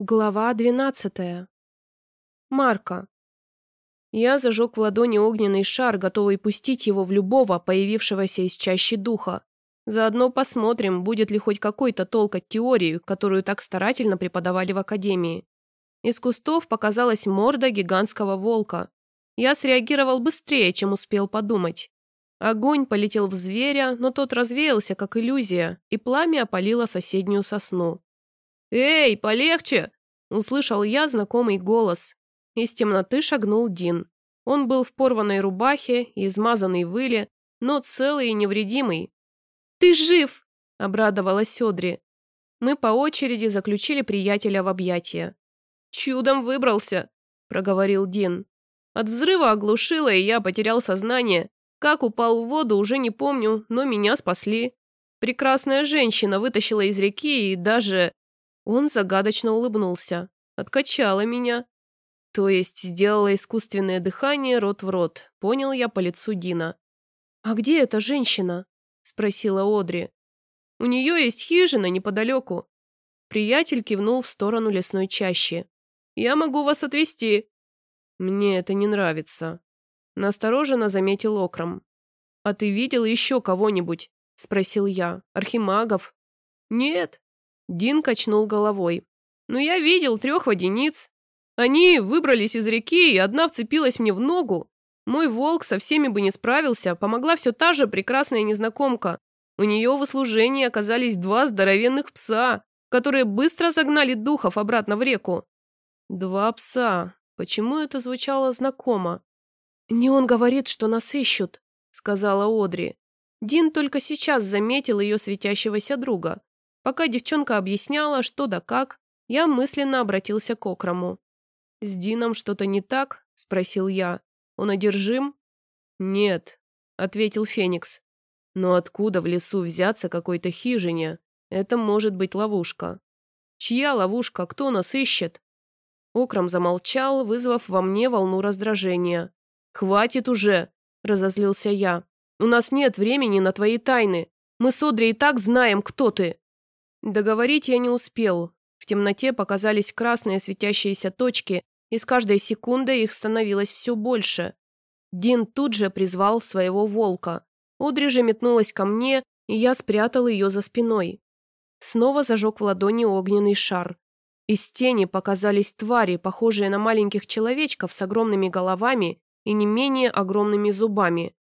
Глава двенадцатая. Марка. Я зажег в ладони огненный шар, готовый пустить его в любого, появившегося из чащи духа. Заодно посмотрим, будет ли хоть какой-то толк от теории, которую так старательно преподавали в академии. Из кустов показалась морда гигантского волка. Я среагировал быстрее, чем успел подумать. Огонь полетел в зверя, но тот развеялся, как иллюзия, и пламя опалило соседнюю сосну. «Эй, полегче!» – услышал я знакомый голос. Из темноты шагнул Дин. Он был в порванной рубахе и измазанной выле, но целый и невредимый. «Ты жив!» – обрадовалась Одри. Мы по очереди заключили приятеля в объятия. «Чудом выбрался!» – проговорил Дин. От взрыва оглушило, и я потерял сознание. Как упал в воду, уже не помню, но меня спасли. Прекрасная женщина вытащила из реки и даже... Он загадочно улыбнулся. Откачала меня. То есть сделала искусственное дыхание рот в рот. Понял я по лицу Дина. «А где эта женщина?» Спросила Одри. «У нее есть хижина неподалеку». Приятель кивнул в сторону лесной чащи. «Я могу вас отвезти». «Мне это не нравится», — настороженно заметил Окром. «А ты видел еще кого-нибудь?» — спросил я. «Архимагов?» «Нет», Дин качнул головой. «Но я видел трех водяниц. Они выбрались из реки, и одна вцепилась мне в ногу. Мой волк со всеми бы не справился, помогла все та же прекрасная незнакомка. У нее в услужении оказались два здоровенных пса, которые быстро загнали духов обратно в реку. Два пса. Почему это звучало знакомо? «Не он говорит, что нас ищут», — сказала Одри. Дин только сейчас заметил ее светящегося друга. Пока девчонка объясняла, что да как, я мысленно обратился к Окрому. «С Дином что-то не так?» – спросил я. «Он одержим?» «Нет», – ответил Феникс. «Но откуда в лесу взяться какой-то хижине? Это может быть ловушка». «Чья ловушка? Кто нас ищет?» Окром замолчал, вызвав во мне волну раздражения. «Хватит уже!» – разозлился я. «У нас нет времени на твои тайны. Мы с Одри и так знаем, кто ты. Договорить я не успел. В темноте показались красные светящиеся точки, и с каждой секундой их становилось все больше. Дин тут же призвал своего волка. Одри же метнулась ко мне, и я спрятал ее за спиной. Снова зажег в ладони огненный шар. Из тени показались твари, похожие на маленьких человечков с огромными головами и не менее огромными зубами.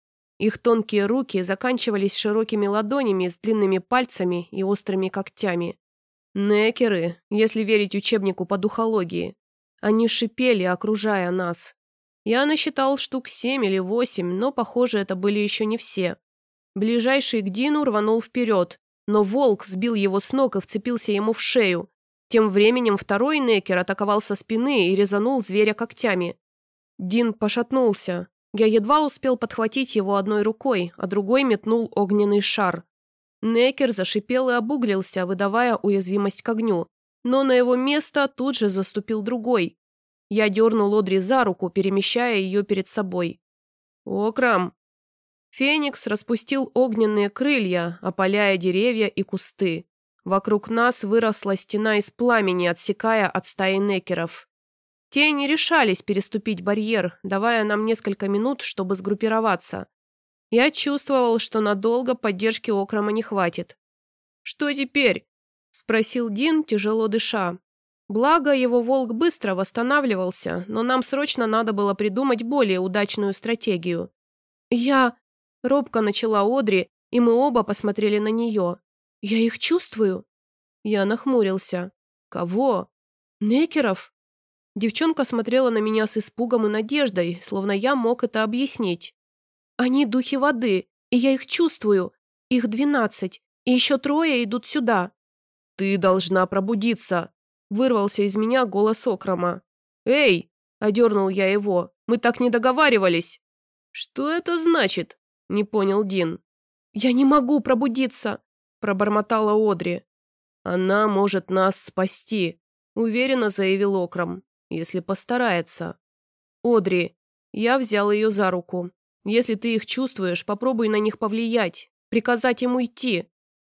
Их тонкие руки заканчивались широкими ладонями с длинными пальцами и острыми когтями. Некеры, если верить учебнику по духологии. Они шипели, окружая нас. Я насчитал штук семь или восемь, но, похоже, это были еще не все. Ближайший к Дину рванул вперед, но волк сбил его с ног и вцепился ему в шею. Тем временем второй Некер атаковал со спины и резанул зверя когтями. Дин пошатнулся, я едва успел подхватить его одной рукой, а другой метнул огненный шар. Некер зашипел и обуглился, выдавая уязвимость к огню, но на его место тут же заступил другой. Я дернул Одри за руку, перемещая ее перед собой. «Окрам!» Феникс распустил огненные крылья, опаляя деревья и кусты. Вокруг нас выросла стена из пламени, отсекая от стаи некеров. Те не решались переступить барьер, давая нам несколько минут, чтобы сгруппироваться. Я чувствовал, что надолго поддержки Окрома не хватит. «Что теперь?» – спросил Дин, тяжело дыша. Благо, его волк быстро восстанавливался, но нам срочно надо было придумать более удачную стратегию. «Я...» – робко начала Одри, и мы оба посмотрели на нее. «Я их чувствую?» Я нахмурился. «Кого?» «Некеров?» Девчонка смотрела на меня с испугом и надеждой, словно я мог это объяснить. «Они духи воды, и я их чувствую. Их двенадцать, и еще трое идут сюда». «Ты должна пробудиться», — вырвался из меня голос Окрома. «Эй!» — одернул я его. «Мы так не договаривались». «Что это значит?» — не понял Дин. «Я не могу пробудиться», — пробормотала Одри. «Она может нас спасти», — уверенно заявил Окром если постарается. Одри, я взял ее за руку. Если ты их чувствуешь, попробуй на них повлиять, приказать им уйти.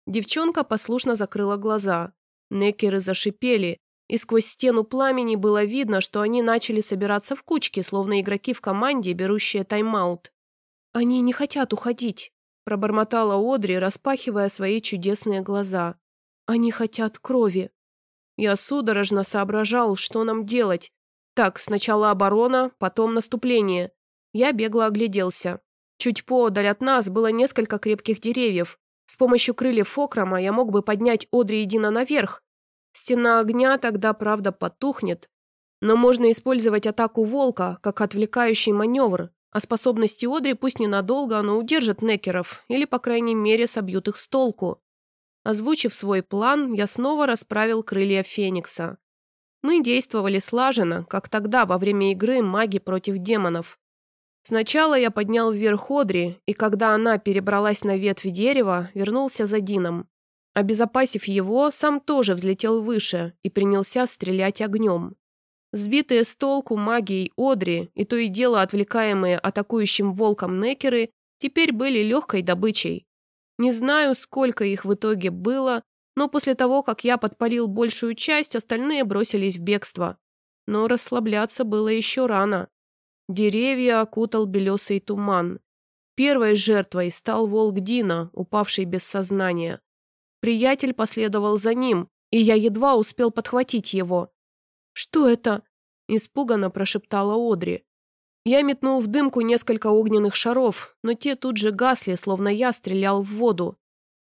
Девчонка послушно закрыла глаза. Некеры зашипели, и сквозь стену пламени было видно, что они начали собираться в кучки, словно игроки в команде, берущие тайм-аут. «Они не хотят уходить», – пробормотала Одри, распахивая свои чудесные глаза. «Они хотят крови». Я судорожно соображал, что нам делать. Так, сначала оборона, потом наступление. Я бегло огляделся. Чуть поодаль от нас было несколько крепких деревьев. С помощью крыльев Окрама я мог бы поднять Одри и Дина наверх. Стена огня тогда, правда, потухнет. Но можно использовать атаку волка, как отвлекающий маневр, а способности Одри пусть ненадолго, но удержат некеров, или, по крайней мере, собьют их с толку. Озвучив свой план, я снова расправил крылья Феникса. Мы действовали слаженно, как тогда, во время игры «Маги против демонов». Сначала я поднял вверх Одри, и когда она перебралась на ветвь дерева, вернулся за Дином. Обезопасив его, сам тоже взлетел выше и принялся стрелять огнем. Сбитые с толку магией Одри и то и дело отвлекаемые атакующим волком некеры теперь были легкой добычей. Не знаю, сколько их в итоге было, но после того, как я подпалил большую часть, остальные бросились в бегство. Но расслабляться было еще рано. Деревья окутал белесый туман. Первой жертвой стал волк Дина, упавший без сознания. Приятель последовал за ним, и я едва успел подхватить его. «Что это?» – испуганно прошептала Одри. Я метнул в дымку несколько огненных шаров, но те тут же гасли, словно я стрелял в воду.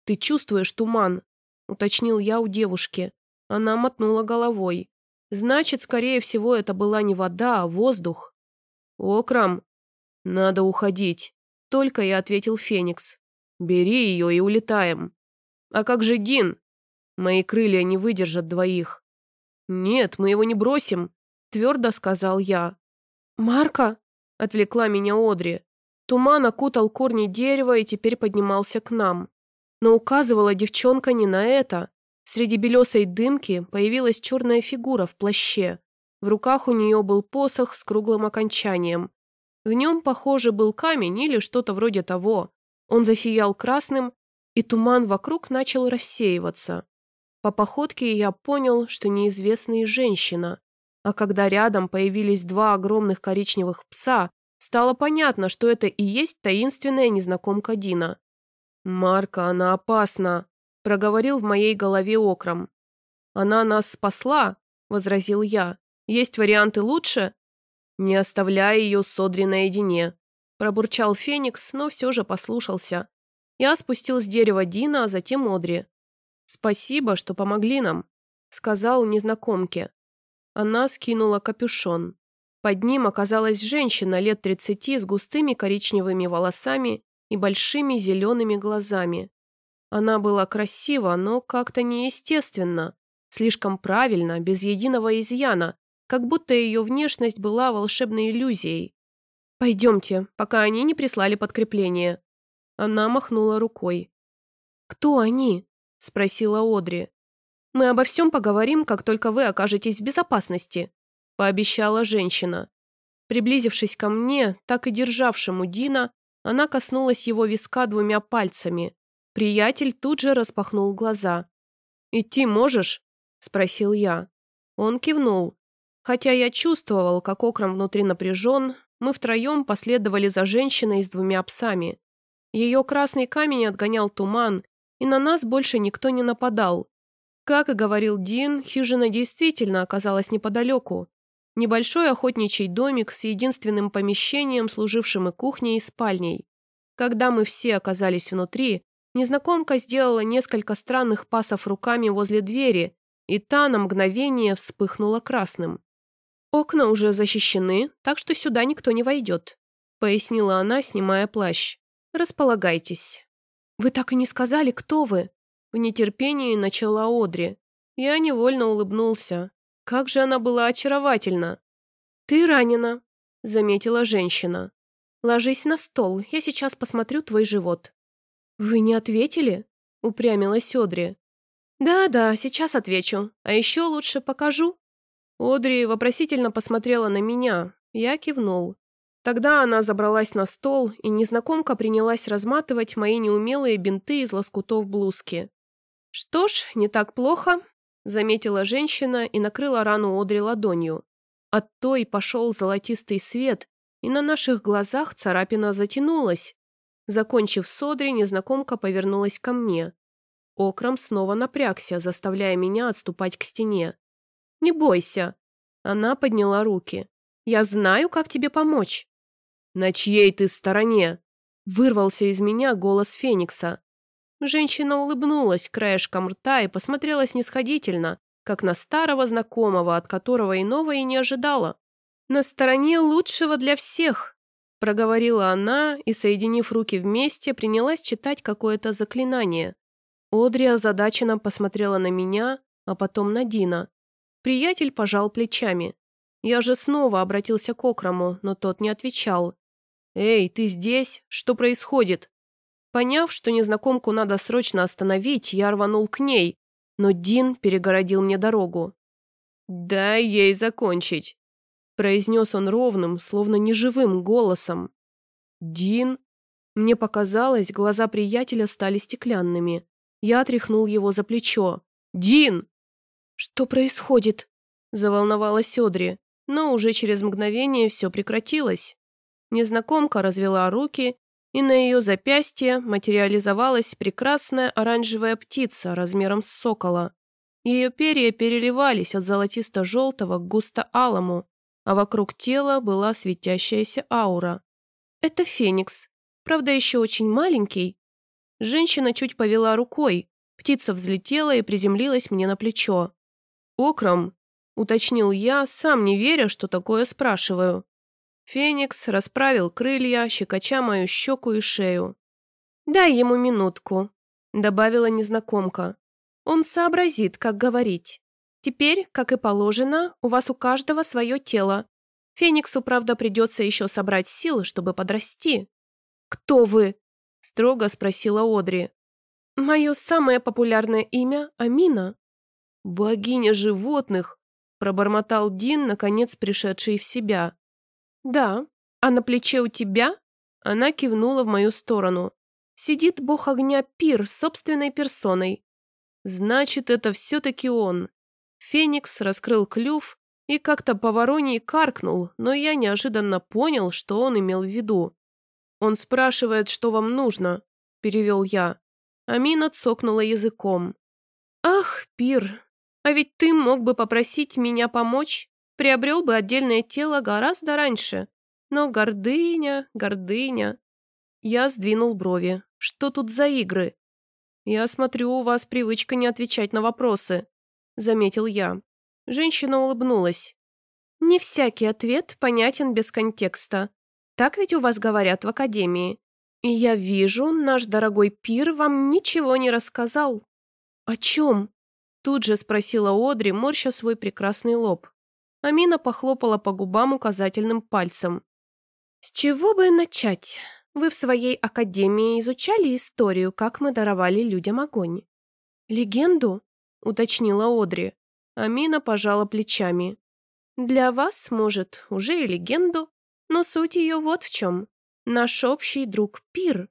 «Ты чувствуешь туман?» – уточнил я у девушки. Она мотнула головой. «Значит, скорее всего, это была не вода, а воздух». «Окрам, надо уходить», — только и ответил Феникс. «Бери ее и улетаем». «А как же Дин?» «Мои крылья не выдержат двоих». «Нет, мы его не бросим», — твердо сказал я. «Марка?» — отвлекла меня Одри. Туман окутал корни дерева и теперь поднимался к нам. Но указывала девчонка не на это. Среди белесой дымки появилась черная фигура в плаще. В руках у нее был посох с круглым окончанием. В нем, похоже, был камень или что-то вроде того. Он засиял красным, и туман вокруг начал рассеиваться. По походке я понял, что неизвестная женщина. А когда рядом появились два огромных коричневых пса, стало понятно, что это и есть таинственная незнакомка Дина. «Марка, она опасна», — проговорил в моей голове окром. «Она нас спасла», — возразил я. Есть варианты лучше?» «Не оставляй ее с Одри наедине», – пробурчал Феникс, но все же послушался. Я спустил с дерева Дина, а затем Одри. «Спасибо, что помогли нам», – сказал незнакомке. Она скинула капюшон. Под ним оказалась женщина лет тридцати с густыми коричневыми волосами и большими зелеными глазами. Она была красива, но как-то неестественно, слишком правильно, без единого изъяна, как будто ее внешность была волшебной иллюзией. «Пойдемте, пока они не прислали подкрепление». Она махнула рукой. «Кто они?» – спросила Одри. «Мы обо всем поговорим, как только вы окажетесь в безопасности», – пообещала женщина. Приблизившись ко мне, так и державшему Дина, она коснулась его виска двумя пальцами. Приятель тут же распахнул глаза. «Идти можешь?» – спросил я. Он кивнул. Хотя я чувствовал, как окром внутри напряжен, мы втроем последовали за женщиной с двумя псами. Ее красный камень отгонял туман, и на нас больше никто не нападал. Как и говорил Дин, хижина действительно оказалась неподалеку. Небольшой охотничий домик с единственным помещением, служившим и кухней, и спальней. Когда мы все оказались внутри, незнакомка сделала несколько странных пасов руками возле двери, и та на мгновение вспыхнула красным. «Окна уже защищены, так что сюда никто не войдет», — пояснила она, снимая плащ. «Располагайтесь». «Вы так и не сказали, кто вы?» В нетерпении начала Одри. Я невольно улыбнулся. Как же она была очаровательна. «Ты ранена», — заметила женщина. «Ложись на стол, я сейчас посмотрю твой живот». «Вы не ответили?» — упрямилась Одри. «Да-да, сейчас отвечу. А еще лучше покажу». Одри вопросительно посмотрела на меня. Я кивнул. Тогда она забралась на стол, и незнакомка принялась разматывать мои неумелые бинты из лоскутов блузки. «Что ж, не так плохо», заметила женщина и накрыла рану Одри ладонью. От той пошел золотистый свет, и на наших глазах царапина затянулась. Закончив с Одри, незнакомка повернулась ко мне. Окрам снова напрягся, заставляя меня отступать к стене. «Не бойся!» Она подняла руки. «Я знаю, как тебе помочь!» «На чьей ты стороне?» Вырвался из меня голос Феникса. Женщина улыбнулась краешком рта и посмотрела снисходительно, как на старого знакомого, от которого иного и не ожидала. «На стороне лучшего для всех», — проговорила она и, соединив руки вместе, принялась читать какое-то заклинание. Одри озадаченно посмотрела на меня, а потом на Дина. Приятель пожал плечами. Я же снова обратился к Окраму, но тот не отвечал. «Эй, ты здесь? Что происходит?» Поняв, что незнакомку надо срочно остановить, я рванул к ней, но Дин перегородил мне дорогу. «Дай ей закончить», — произнес он ровным, словно неживым голосом. «Дин?» Мне показалось, глаза приятеля стали стеклянными. Я отряхнул его за плечо. «Дин!» «Что происходит?» – заволновалась Одри, но уже через мгновение все прекратилось. Незнакомка развела руки, и на ее запястье материализовалась прекрасная оранжевая птица размером с сокола. Ее перья переливались от золотисто-желтого к густо-алому, а вокруг тела была светящаяся аура. «Это феникс, правда, еще очень маленький, Женщина чуть повела рукой. Птица взлетела и приземлилась мне на плечо. «Окром», — уточнил я, сам не веря, что такое спрашиваю. Феникс расправил крылья, щекоча мою щеку и шею. «Дай ему минутку», — добавила незнакомка. «Он сообразит, как говорить. Теперь, как и положено, у вас у каждого свое тело. Фениксу, правда, придется еще собрать силы, чтобы подрасти». «Кто вы?» – строго спросила Одри. «Мое самое популярное имя – Амина». «Богиня животных», – пробормотал Дин, наконец пришедший в себя. «Да, а на плече у тебя?» Она кивнула в мою сторону. «Сидит бог огня Пир собственной персоной». «Значит, это все-таки он». Феникс раскрыл клюв и как-то по вороньей каркнул, но я неожиданно понял, что он имел в виду. «Он спрашивает, что вам нужно», – перевел я. Амина цокнула языком. «Ах, Пир, а ведь ты мог бы попросить меня помочь, приобрел бы отдельное тело гораздо раньше. Но гордыня, гордыня...» Я сдвинул брови. «Что тут за игры?» «Я смотрю, у вас привычка не отвечать на вопросы», – заметил я. Женщина улыбнулась. «Не всякий ответ понятен без контекста. Так ведь у вас говорят в академии. И я вижу, наш дорогой пир вам ничего не рассказал». «О чем?» Тут же спросила Одри, морща свой прекрасный лоб. Амина похлопала по губам указательным пальцем. «С чего бы начать? Вы в своей академии изучали историю, как мы даровали людям огонь?» «Легенду?» — уточнила Одри. Амина пожала плечами. «Для вас, может, уже и легенду, но суть ее вот в чем. Наш общий друг Пир.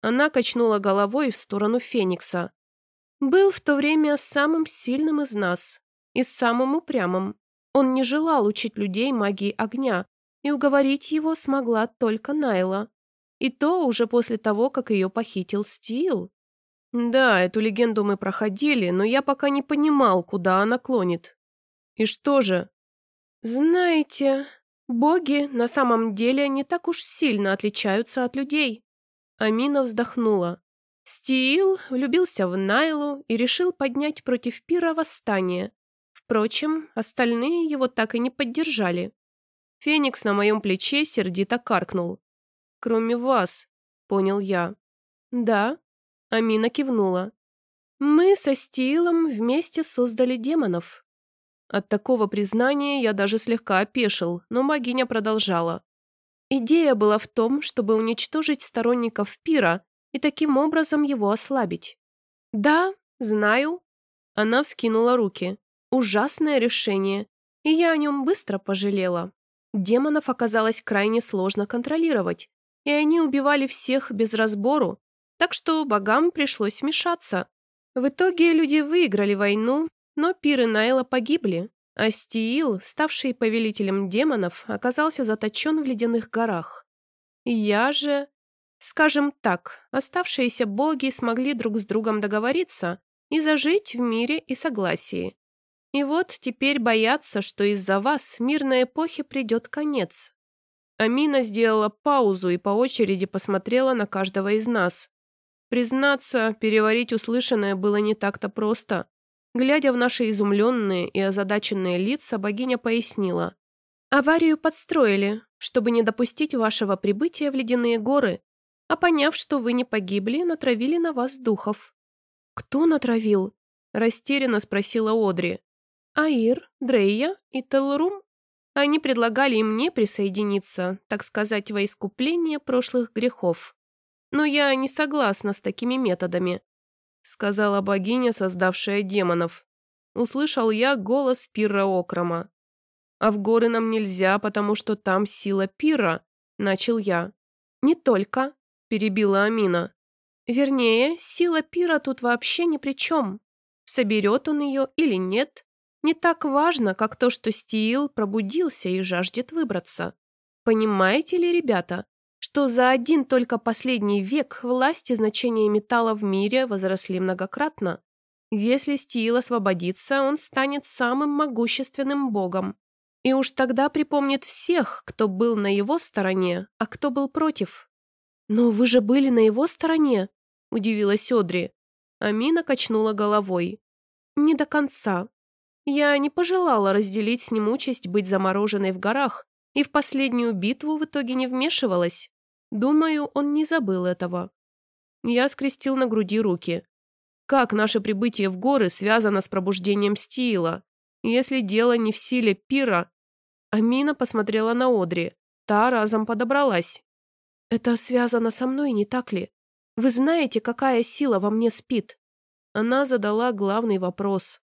Она качнула головой в сторону Феникса. Был в то время самым сильным из нас и самым упрямым. Он не желал учить людей магии огня, и уговорить его смогла только Найла. И то уже после того, как ее похитил Стил. Да, эту легенду мы проходили, но я пока не понимал, куда она клонит. И что же? Знаете, Боги на самом деле не так уж сильно отличаются от людей. Амина вздохнула. Стиил влюбился в Найлу и решил поднять против Пира восстание. Впрочем, остальные его так и не поддержали. Феникс на моем плече сердито каркнул. «Кроме вас», — понял я. «Да», — Амина кивнула. «Мы со Стилом вместе создали демонов. От такого признания я даже слегка опешил, но магиня продолжала. Идея была в том, чтобы уничтожить сторонников пира и таким образом его ослабить. «Да, знаю». Она вскинула руки. «Ужасное решение, и я о нем быстро пожалела. Демонов оказалось крайне сложно контролировать, и они убивали всех без разбору, так что богам пришлось вмешаться. В итоге люди выиграли войну, Но Пир и Найла погибли, а Стиил, ставший повелителем демонов, оказался заточен в ледяных горах. Я же... Скажем так, оставшиеся боги смогли друг с другом договориться и зажить в мире и согласии. И вот теперь боятся, что из-за вас мирной эпохи придет конец. Амина сделала паузу и по очереди посмотрела на каждого из нас. Признаться, переварить услышанное было не так-то просто. Глядя в наши изумленные и озадаченные лица, богиня пояснила. «Аварию подстроили, чтобы не допустить вашего прибытия в ледяные горы, а поняв, что вы не погибли, натравили на вас духов». «Кто натравил?» – растерянно спросила Одри. «Аир, Дрейя и Телрум. Они предлагали и мне присоединиться, так сказать, во искупление прошлых грехов. Но я не согласна с такими методами. — сказала богиня, создавшая демонов. Услышал я голос Пирра Окрома. «А в горы нам нельзя, потому что там сила Пирра», — начал я. «Не только», — перебила Амина. «Вернее, сила Пира тут вообще ни при чем. Соберет он ее или нет, не так важно, как то, что Стиил пробудился и жаждет выбраться. Понимаете ли, ребята? что за один только последний век власть и значение металла в мире возросли многократно. Если Стил освободится, он станет самым могущественным богом. И уж тогда припомнит всех, кто был на его стороне, а кто был против. «Но вы же были на его стороне?» – удивилась Одри. Амина качнула головой. «Не до конца. Я не пожелала разделить с ним участь быть замороженной в горах, и в последнюю битву в итоге не вмешивалась. Думаю, он не забыл этого. Я скрестил на груди руки. Как наше прибытие в горы связано с пробуждением Стила? Если дело не в силе пира... Амина посмотрела на Одри. Та разом подобралась. «Это связано со мной, не так ли? Вы знаете, какая сила во мне спит?» Она задала главный вопрос.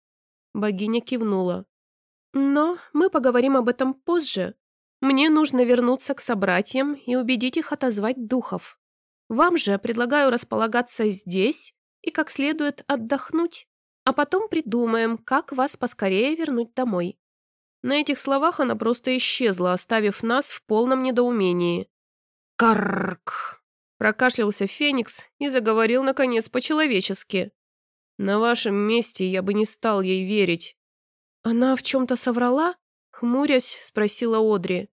Богиня кивнула. «Но мы поговорим об этом позже. Мне нужно вернуться к собратьям и убедить их отозвать духов. Вам же предлагаю располагаться здесь и как следует отдохнуть, а потом придумаем, как вас поскорее вернуть домой». На этих словах она просто исчезла, оставив нас в полном недоумении. «Карк!» – прокашлялся Феникс и заговорил, наконец, по-человечески. «На вашем месте я бы не стал ей верить». «Она в чем-то соврала?» – хмурясь, спросила Одри.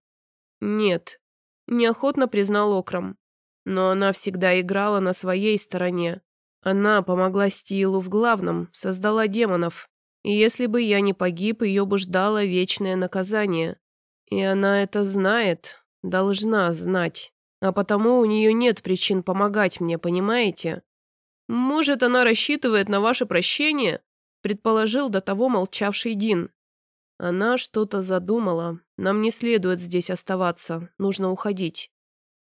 «Нет», – неохотно признал Окром. Но она всегда играла на своей стороне. Она помогла Стилу в главном, создала демонов. И если бы я не погиб, ее бы ждало вечное наказание. И она это знает, должна знать. А потому у нее нет причин помогать мне, понимаете? Может, она рассчитывает на ваше прощение? Предположил до того молчавший Дин. Она что-то задумала. Нам не следует здесь оставаться. Нужно уходить.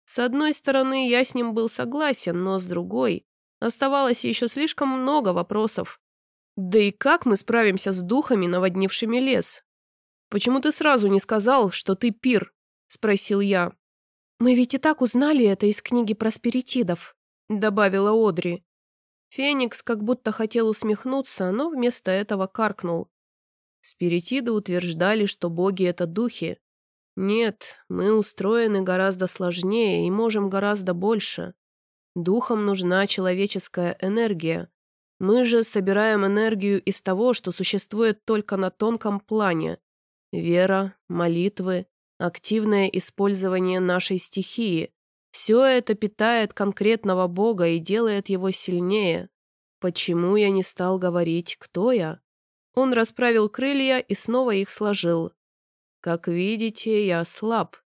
С одной стороны, я с ним был согласен, но с другой... Оставалось еще слишком много вопросов. Да и как мы справимся с духами, наводнившими лес? «Почему ты сразу не сказал, что ты пир?» – спросил я. «Мы ведь и так узнали это из книги про спиритидов», – добавила Одри. Феникс как будто хотел усмехнуться, но вместо этого каркнул. Спиритиды утверждали, что боги — это духи. Нет, мы устроены гораздо сложнее и можем гораздо больше. Духам нужна человеческая энергия. Мы же собираем энергию из того, что существует только на тонком плане. Вера, молитвы, активное использование нашей стихии. Все это питает конкретного бога и делает его сильнее. Почему я не стал говорить, кто я? Он расправил крылья и снова их сложил. «Как видите, я слаб.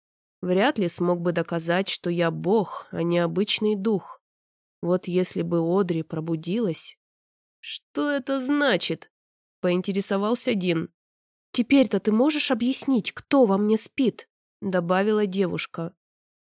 Вряд ли смог бы доказать, что я бог, а не обычный дух. Вот если бы Одри пробудилась...» «Что это значит?» — поинтересовался Дин. «Теперь-то ты можешь объяснить, кто во мне спит?» — добавила девушка.